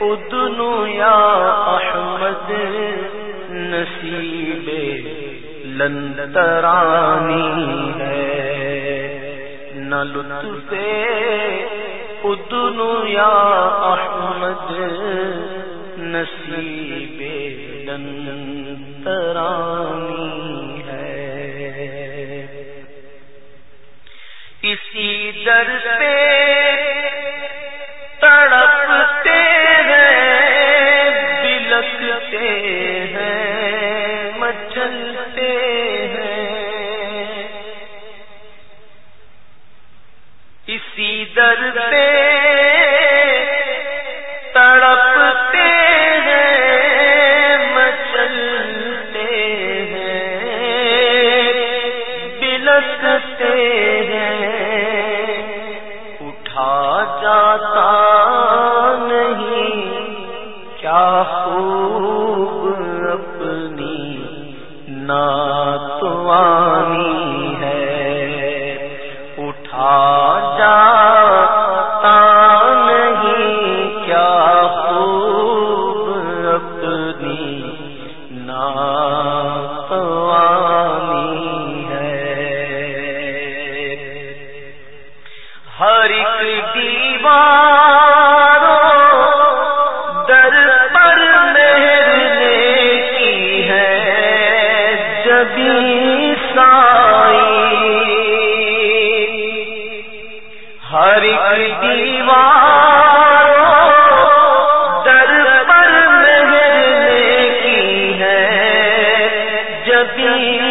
ادنو یا احمد، نصیب لندرانی ہے۔ نہ لطف ادنو یا احمد، نصیب لندرانی ہے۔ اسی در پہ اسی در پہ تڑپتے ہیں، مچلتے ہیں، بلکتے ہیں۔ اٹھا جاتا نہیں، کیا خوب اپنی ناتوانی ایک دیواروں در پر مہرنے کی ہے جبی سائی ہر ایک دیواروں در پر مہرنے کی ہے جبی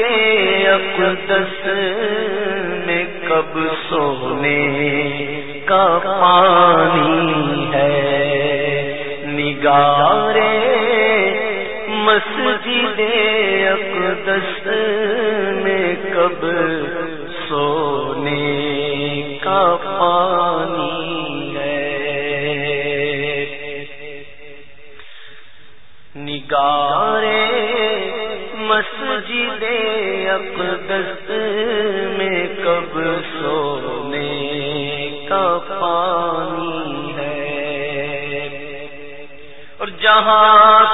اقدس میں کب سونے کا پانی ہے؟ نگارے مسجد اقدس میں کب سونے کا پانی مسجد اقدس میں کب سونے کا پانی ہے۔ اور جہاں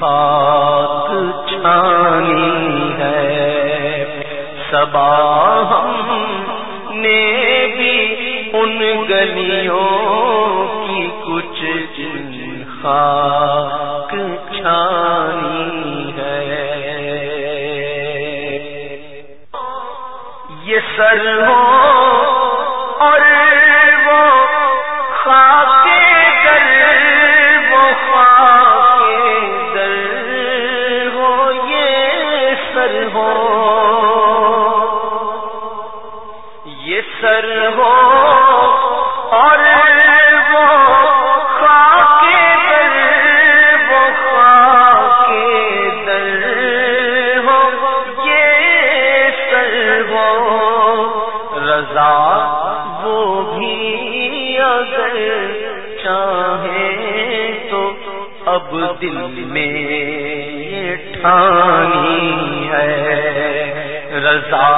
خاک چھانی ہے۔ سبا ہم نے بھی ان گلیوں کی کچھ دن خاک چھانی ہے۔ یہ سر ہو اب دل میں ٹھانی ہے۔ رضا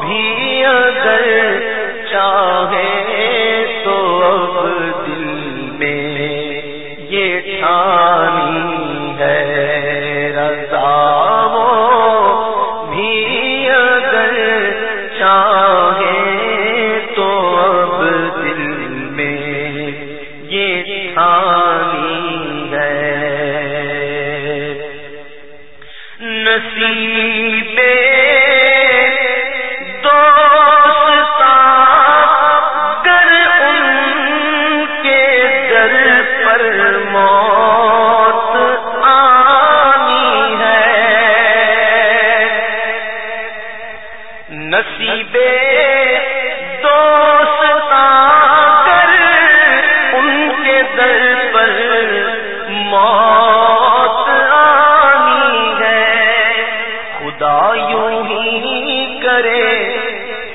بھی اگر چاہے تو اب دل میں یہ ٹھانی ہے رضا وہ بھی اگر چاہے تو اب دل میں یہ ٹھانی ہے۔ نصیب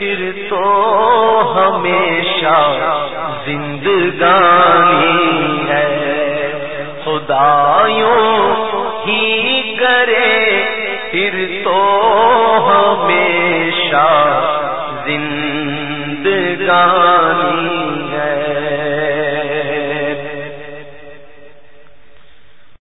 ذکر تو ہمیشہ زندگانی ہے۔ خدایوں ہی کرے پھر تو ہمیشہ زندگانی